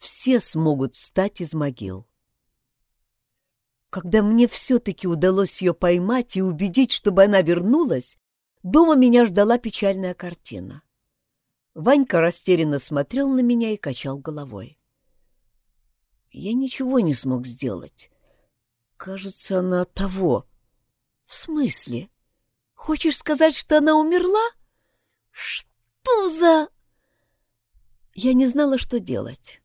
все смогут встать из могил. Когда мне все-таки удалось ее поймать и убедить, чтобы она вернулась, дома меня ждала печальная картина. Ванька растерянно смотрел на меня и качал головой. Я ничего не смог сделать. Кажется, она того. В смысле? Хочешь сказать, что она умерла? Что за... Я не знала, что делать.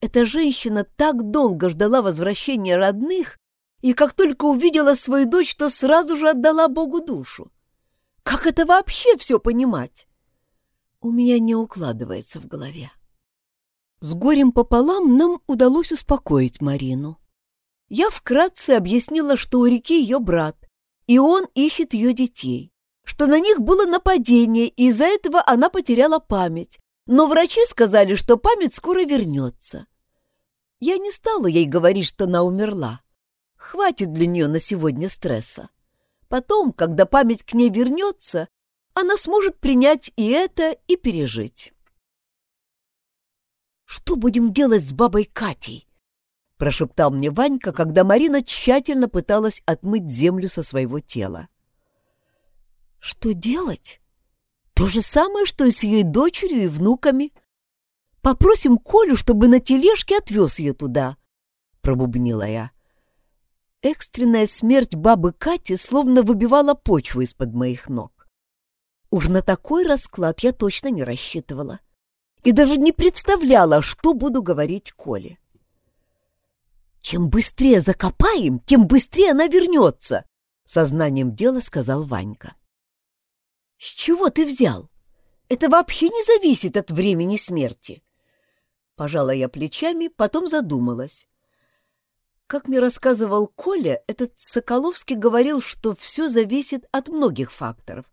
Эта женщина так долго ждала возвращения родных, и как только увидела свою дочь, то сразу же отдала Богу душу. Как это вообще все понимать? У меня не укладывается в голове. С горем пополам нам удалось успокоить Марину. Я вкратце объяснила, что у реки ее брат, и он ищет ее детей, что на них было нападение, и из-за этого она потеряла память, но врачи сказали, что память скоро вернется. Я не стала ей говорить, что она умерла. Хватит для нее на сегодня стресса. Потом, когда память к ней вернется, она сможет принять и это, и пережить. «Что будем делать с бабой Катей?» — прошептал мне Ванька, когда Марина тщательно пыталась отмыть землю со своего тела. «Что делать? То же самое, что и с ее дочерью и внуками. Попросим Колю, чтобы на тележке отвез ее туда», — пробубнила я. Экстренная смерть бабы Кати словно выбивала почву из-под моих ног. Уж на такой расклад я точно не рассчитывала и даже не представляла, что буду говорить Коле. «Чем быстрее закопаем, тем быстрее она вернется», — сознанием дела сказал Ванька. «С чего ты взял? Это вообще не зависит от времени смерти». Пожала я плечами, потом задумалась. Как мне рассказывал Коля, этот Соколовский говорил, что все зависит от многих факторов.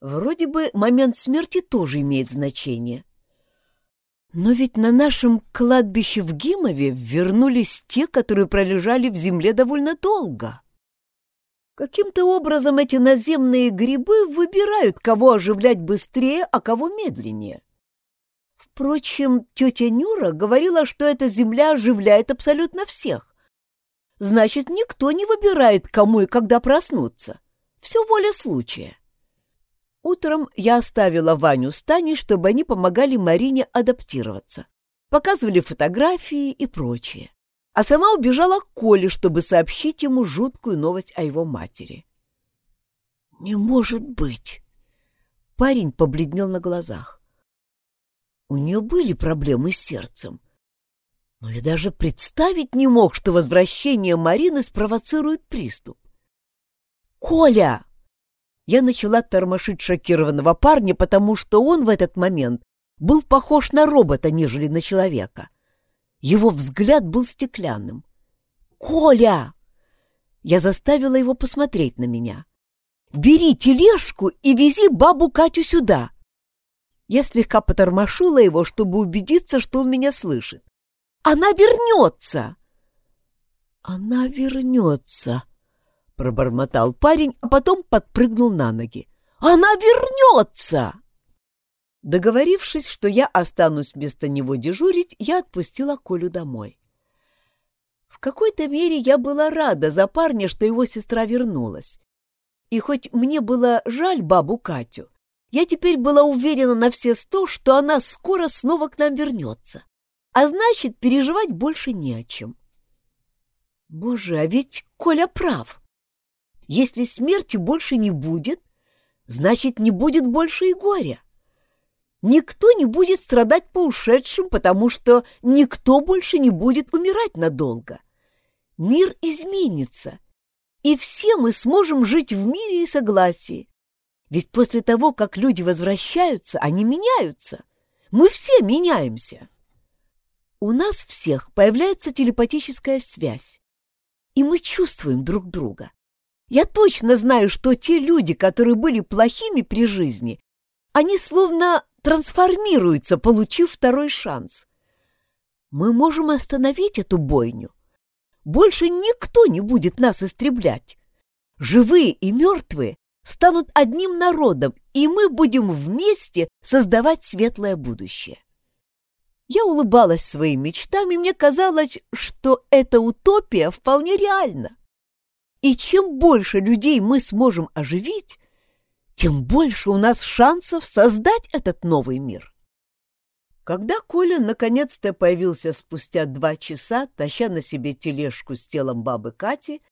Вроде бы момент смерти тоже имеет значение. Но ведь на нашем кладбище в Гимове вернулись те, которые пролежали в земле довольно долго. Каким-то образом эти наземные грибы выбирают, кого оживлять быстрее, а кого медленнее. Впрочем, тетя Нюра говорила, что эта земля оживляет абсолютно всех значит, никто не выбирает, кому и когда проснуться. Все воля случая. Утром я оставила Ваню с Таней, чтобы они помогали Марине адаптироваться. Показывали фотографии и прочее. А сама убежала к Коле, чтобы сообщить ему жуткую новость о его матери. «Не может быть!» Парень побледнел на глазах. У нее были проблемы с сердцем, но я даже представить не мог, что возвращение Марины спровоцирует приступ. «Коля!» Я начала тормошить шокированного парня, потому что он в этот момент был похож на робота, нежели на человека. Его взгляд был стеклянным. «Коля!» Я заставила его посмотреть на меня. «Бери тележку и вези бабу Катю сюда!» Я слегка потормошила его, чтобы убедиться, что он меня слышит. Она вернется!» «Она вернется!» — пробормотал парень, а потом подпрыгнул на ноги. «Она вернется!» Договорившись, что я останусь вместо него дежурить, я отпустила Колю домой. В какой-то мере я была рада за парня, что его сестра вернулась. И хоть мне было жаль бабу Катю, я теперь была уверена на все сто, что она скоро снова к нам вернется а значит, переживать больше не о чем. Боже, а ведь Коля прав. Если смерти больше не будет, значит, не будет больше и горя. Никто не будет страдать по ушедшим, потому что никто больше не будет умирать надолго. Мир изменится, и все мы сможем жить в мире и согласии. Ведь после того, как люди возвращаются, они меняются. Мы все меняемся. У нас всех появляется телепатическая связь, и мы чувствуем друг друга. Я точно знаю, что те люди, которые были плохими при жизни, они словно трансформируются, получив второй шанс. Мы можем остановить эту бойню. Больше никто не будет нас истреблять. Живые и мертвые станут одним народом, и мы будем вместе создавать светлое будущее. Я улыбалась своим мечтам, и мне казалось, что эта утопия вполне реальна. И чем больше людей мы сможем оживить, тем больше у нас шансов создать этот новый мир. Когда Коля наконец-то появился спустя два часа, таща на себе тележку с телом бабы Кати,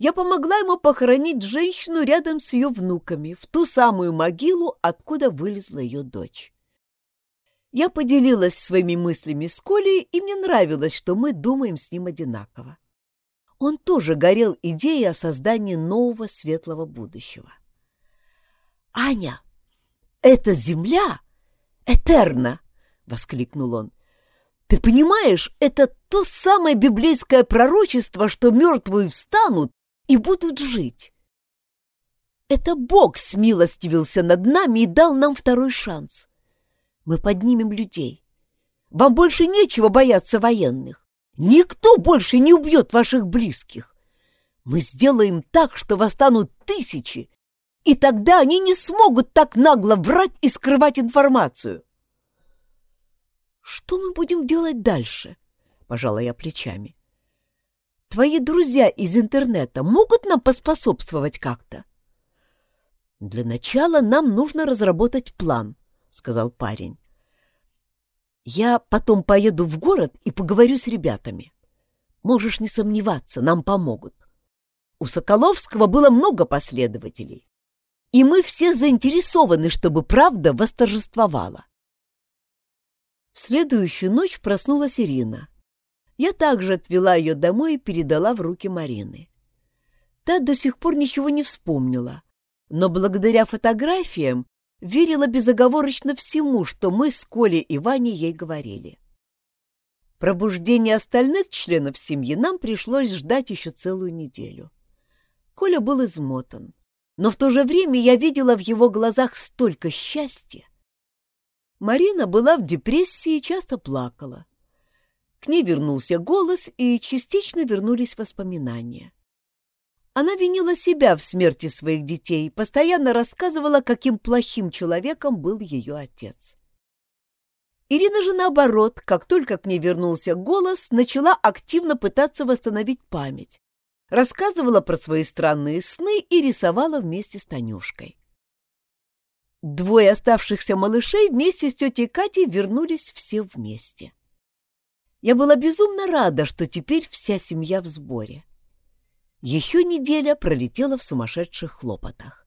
я помогла ему похоронить женщину рядом с ее внуками, в ту самую могилу, откуда вылезла ее дочь. Я поделилась своими мыслями с Колей, и мне нравилось, что мы думаем с ним одинаково. Он тоже горел идеей о создании нового светлого будущего. «Аня, это земля Этерна!» — воскликнул он. «Ты понимаешь, это то самое библейское пророчество, что мертвые встанут и будут жить. Это Бог смилостивился над нами и дал нам второй шанс. Мы поднимем людей. Вам больше нечего бояться военных. Никто больше не убьет ваших близких. Мы сделаем так, что восстанут тысячи, и тогда они не смогут так нагло врать и скрывать информацию. Что мы будем делать дальше? Пожала я плечами. Твои друзья из интернета могут нам поспособствовать как-то? Для начала нам нужно разработать план, сказал парень. Я потом поеду в город и поговорю с ребятами. Можешь не сомневаться, нам помогут. У Соколовского было много последователей, и мы все заинтересованы, чтобы правда восторжествовала. В следующую ночь проснулась Ирина. Я также отвела ее домой и передала в руки Марины. Та до сих пор ничего не вспомнила, но благодаря фотографиям верила безоговорочно всему, что мы с Колей и Ваней ей говорили. Пробуждение остальных членов семьи нам пришлось ждать еще целую неделю. Коля был измотан, но в то же время я видела в его глазах столько счастья. Марина была в депрессии и часто плакала. К ней вернулся голос, и частично вернулись воспоминания. Она винила себя в смерти своих детей, постоянно рассказывала, каким плохим человеком был ее отец. Ирина же, наоборот, как только к ней вернулся голос, начала активно пытаться восстановить память, рассказывала про свои странные сны и рисовала вместе с Танюшкой. Двое оставшихся малышей вместе с тетей Катей вернулись все вместе. Я была безумно рада, что теперь вся семья в сборе. Еще неделя пролетела в сумасшедших хлопотах.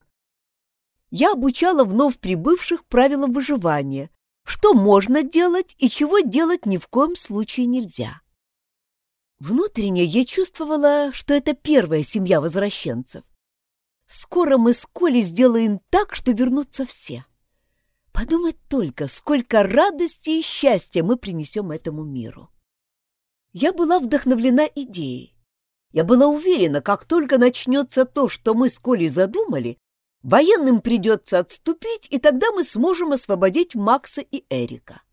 Я обучала вновь прибывших правилам выживания, что можно делать и чего делать ни в коем случае нельзя. Внутренне я чувствовала, что это первая семья возвращенцев. Скоро мы с Колей сделаем так, что вернутся все. Подумать только, сколько радости и счастья мы принесем этому миру. Я была вдохновлена идеей. Я была уверена, как только начнется то, что мы с Колей задумали, военным придется отступить, и тогда мы сможем освободить Макса и Эрика.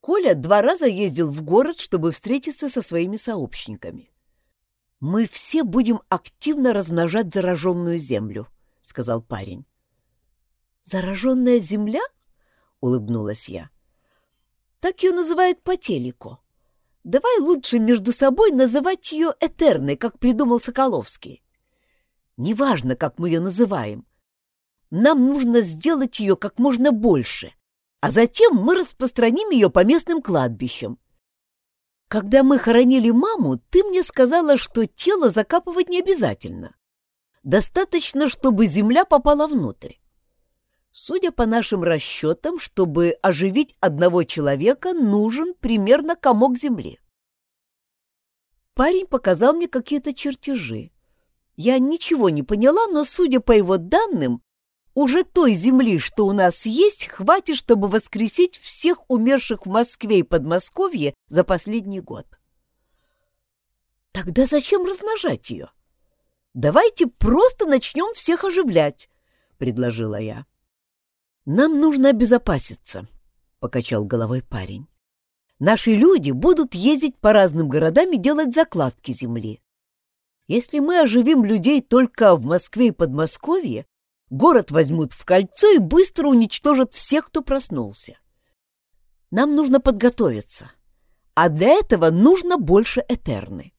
Коля два раза ездил в город, чтобы встретиться со своими сообщниками. «Мы все будем активно размножать зараженную землю», — сказал парень. «Зараженная земля?» — улыбнулась я. «Так ее называют по телеку. Давай лучше между собой называть ее Этерной, как придумал Соколовский. Неважно, как мы ее называем. Нам нужно сделать ее как можно больше, а затем мы распространим ее по местным кладбищам. Когда мы хоронили маму, ты мне сказала, что тело закапывать не обязательно. Достаточно, чтобы земля попала внутрь. Судя по нашим расчетам, чтобы оживить одного человека, нужен примерно комок земли. Парень показал мне какие-то чертежи. Я ничего не поняла, но, судя по его данным, уже той земли, что у нас есть, хватит, чтобы воскресить всех умерших в Москве и Подмосковье за последний год. Тогда зачем размножать ее? Давайте просто начнем всех оживлять, — предложила я. «Нам нужно обезопаситься», — покачал головой парень. «Наши люди будут ездить по разным городам и делать закладки земли. Если мы оживим людей только в Москве и Подмосковье, город возьмут в кольцо и быстро уничтожат всех, кто проснулся. Нам нужно подготовиться. А для этого нужно больше Этерны.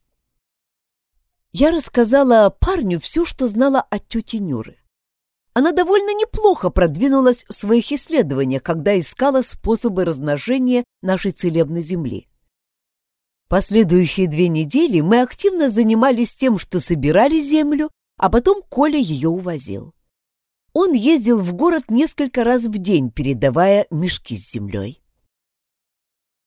Я рассказала парню все, что знала от тети Нюры. Она довольно неплохо продвинулась в своих исследованиях, когда искала способы размножения нашей целебной земли. Последующие две недели мы активно занимались тем, что собирали землю, а потом Коля ее увозил. Он ездил в город несколько раз в день, передавая мешки с землей.